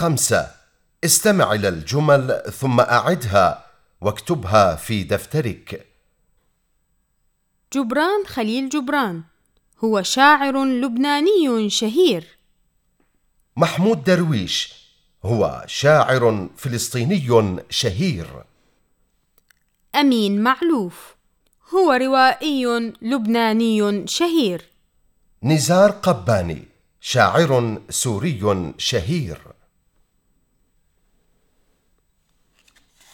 خمسة. استمع إلى الجمل ثم أعدها واكتبها في دفترك. جبران خليل جبران هو شاعر لبناني شهير. محمود درويش هو شاعر فلسطيني شهير. أمين معلوف هو روائي لبناني شهير. نزار قباني شاعر سوري شهير.